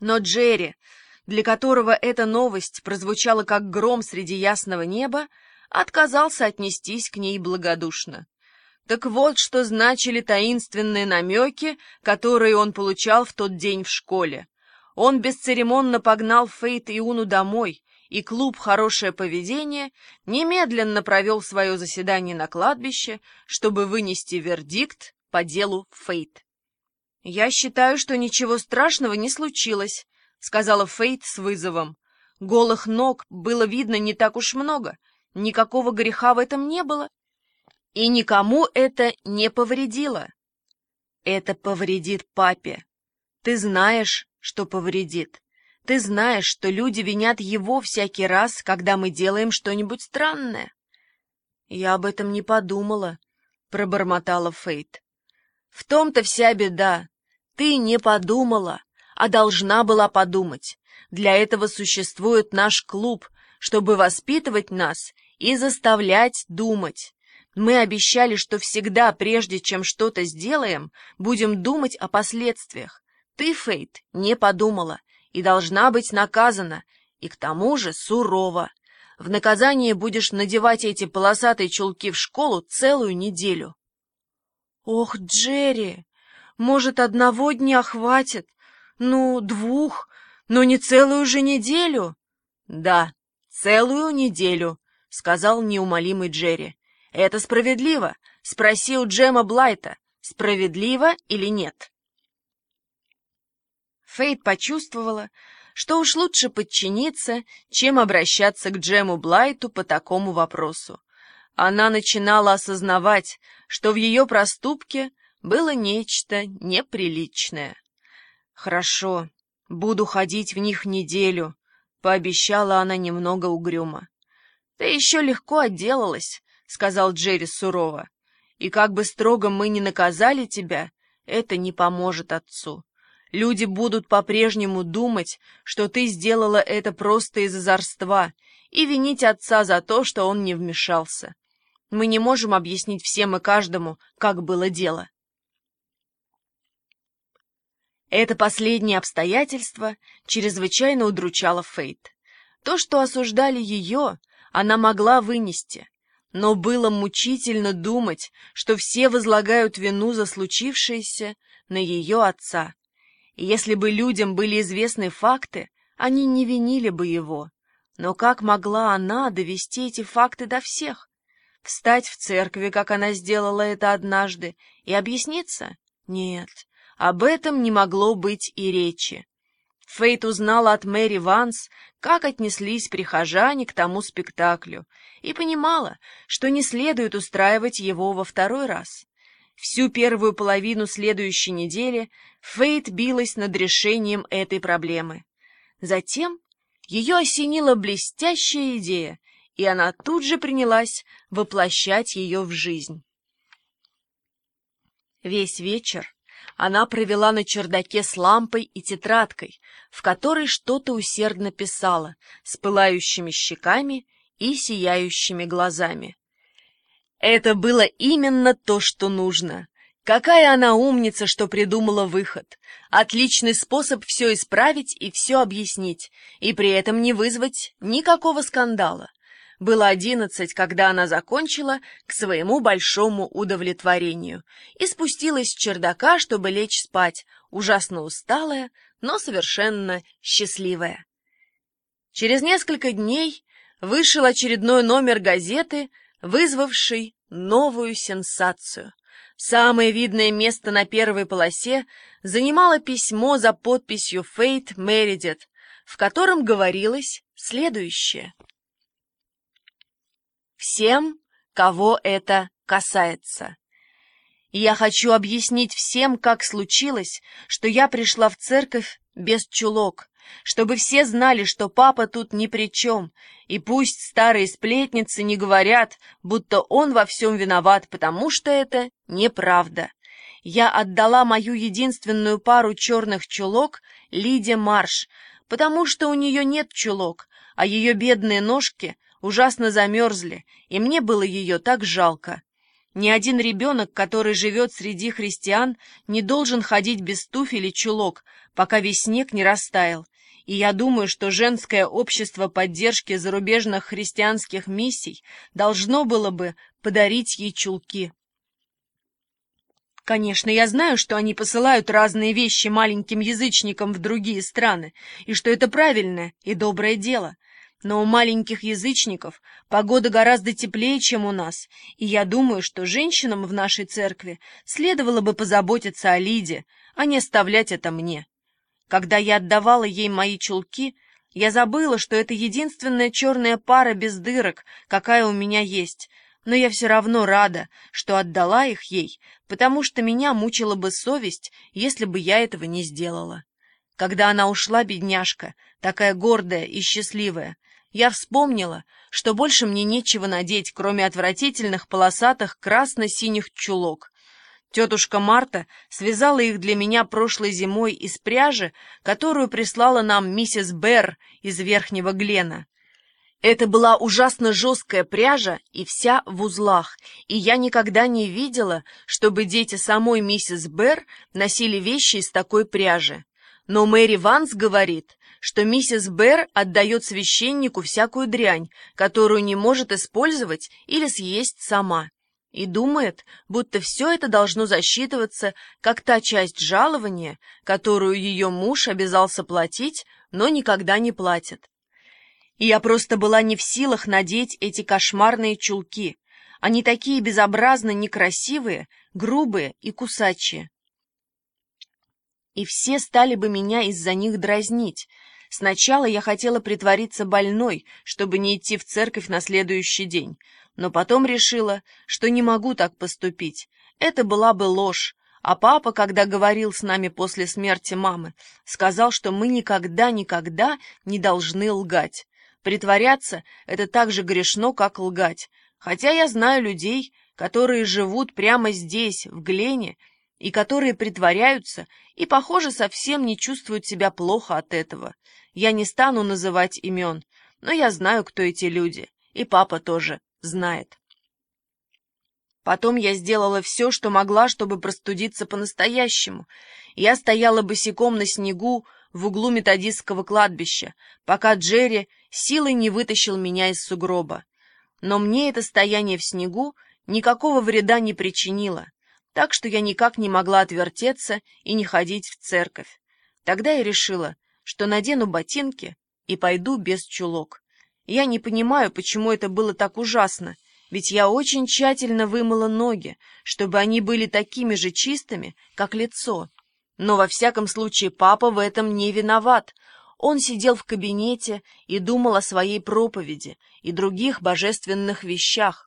Но Джерри, для которого эта новость прозвучала как гром среди ясного неба, отказался отнестись к ней благодушно. Так вот, что значили таинственные намеки, которые он получал в тот день в школе. Он бесцеремонно погнал Фейт и Уну домой, и клуб «Хорошее поведение» немедленно провел свое заседание на кладбище, чтобы вынести вердикт по делу Фейт. «Я считаю, что ничего страшного не случилось», — сказала Фейт с вызовом. Голых ног было видно не так уж много, никакого греха в этом не было, и никому это не повредило. Это повредит папе. Ты знаешь, что повредит. Ты знаешь, что люди винят его всякий раз, когда мы делаем что-нибудь странное. Я об этом не подумала, пробормотала Фейт. В том-то вся беда. Ты не подумала, а должна была подумать. Для этого существует наш клуб, чтобы воспитывать нас и заставлять думать. Мы обещали, что всегда, прежде чем что-то сделаем, будем думать о последствиях. Ты, Фейт, не подумала и должна быть наказана, и к тому же сурово. В наказание будешь надевать эти полосатые чулки в школу целую неделю. Ох, Джерри, может, одного дня хватит? Ну, двух, но не целую же неделю? Да, целую неделю, сказал неумолимый Джерри. «Это справедливо?» — спросил Джема Блайта. «Справедливо или нет?» Фейт почувствовала, что уж лучше подчиниться, чем обращаться к Джему Блайту по такому вопросу. Она начинала осознавать, что в ее проступке было нечто неприличное. «Хорошо, буду ходить в них неделю», — пообещала она немного угрюмо. «Ты еще легко отделалась», — сказал Джерри сурово. «И как бы строго мы ни наказали тебя, это не поможет отцу. Люди будут по-прежнему думать, что ты сделала это просто из озорства, и винить отца за то, что он не вмешался. Мы не можем объяснить всем и каждому, как было дело». Это последнее обстоятельство чрезвычайно удручало Фейт. То, что осуждали ее, она могла вынести, но было мучительно думать, что все возлагают вину за случившееся на ее отца. И если бы людям были известны факты, они не винили бы его. Но как могла она довести эти факты до всех? Встать в церкви, как она сделала это однажды, и объясниться? Нет, об этом не могло быть и речи. Фейт узнала от Мэри Ванс, как отнеслись прихожане к тому спектаклю, и понимала, что не следует устраивать его во второй раз. Всю первую половину следующей недели Фейт билась над решением этой проблемы. Затем ее осенила блестящая идея, и она тут же принялась воплощать ее в жизнь. Весь вечер она провела на чердаке с лампой и тетрадкой, в которой что-то усердно писала, с пылающими щеками и сияющими глазами. Это было именно то, что нужно. Какая она умница, что придумала выход. Отличный способ все исправить и все объяснить, и при этом не вызвать никакого скандала. Было одиннадцать, когда она закончила к своему большому удовлетворению и спустилась с чердака, чтобы лечь спать, ужасно усталая, но совершенно счастливая. Через несколько дней вышел очередной номер газеты, вызвавший новую сенсацию. Самое видное место на первой полосе занимало письмо за подписью Фейт Мередит, в котором говорилось следующее всем, кого это касается. Я хочу объяснить всем, как случилось, что я пришла в церковь без чулок, чтобы все знали, что папа тут ни при чем, и пусть старые сплетницы не говорят, будто он во всем виноват, потому что это неправда. Я отдала мою единственную пару черных чулок Лиде Марш, потому что у нее нет чулок, а ее бедные ножки ужасно замерзли, и мне было ее так жалко. Ни один ребенок, который живет среди христиан, не должен ходить без туфель и чулок, пока весь снег не растаял. И я думаю, что женское общество поддержки зарубежных христианских миссий должно было бы подарить ей чулки. Конечно, я знаю, что они посылают разные вещи маленьким язычникам в другие страны, и что это правильное и доброе дело. Но у маленьких язычников погода гораздо теплее, чем у нас, и я думаю, что женщинам в нашей церкви следовало бы позаботиться о Лиде, а не оставлять это мне. Когда я отдавала ей мои чулки, я забыла, что это единственная черная пара без дырок, какая у меня есть, но я все равно рада, что отдала их ей, потому что меня мучила бы совесть, если бы я этого не сделала. Когда она ушла, бедняжка, такая гордая и счастливая, я вспомнила, что больше мне нечего надеть, кроме отвратительных полосатых красно-синих чулок. Тетушка Марта связала их для меня прошлой зимой из пряжи, которую прислала нам миссис Берр из Верхнего Глена. Это была ужасно жесткая пряжа и вся в узлах, и я никогда не видела, чтобы дети самой миссис Берр носили вещи из такой пряжи. Но Мэри Ванс говорит, что миссис Берр отдает священнику всякую дрянь, которую не может использовать или съесть сама, и думает, будто все это должно засчитываться как та часть жалования, которую ее муж обязался платить, но никогда не платит. И я просто была не в силах надеть эти кошмарные чулки. Они такие безобразно некрасивые, грубые и кусачие. И все стали бы меня из-за них дразнить, Сначала я хотела притвориться больной, чтобы не идти в церковь на следующий день, но потом решила, что не могу так поступить. Это была бы ложь. А папа, когда говорил с нами после смерти мамы, сказал, что мы никогда-никогда не должны лгать. Притворяться — это так же грешно, как лгать. Хотя я знаю людей, которые живут прямо здесь, в Глене, и которые притворяются и, похоже, совсем не чувствуют себя плохо от этого. Я не стану называть имен, но я знаю, кто эти люди, и папа тоже знает. Потом я сделала все, что могла, чтобы простудиться по-настоящему. Я стояла босиком на снегу в углу методистского кладбища, пока Джерри силой не вытащил меня из сугроба. Но мне это стояние в снегу никакого вреда не причинило, так что я никак не могла отвертеться и не ходить в церковь. Тогда я решила, что надену ботинки и пойду без чулок. Я не понимаю, почему это было так ужасно, ведь я очень тщательно вымыла ноги, чтобы они были такими же чистыми, как лицо. Но во всяком случае папа в этом не виноват. Он сидел в кабинете и думал о своей проповеди и других божественных вещах,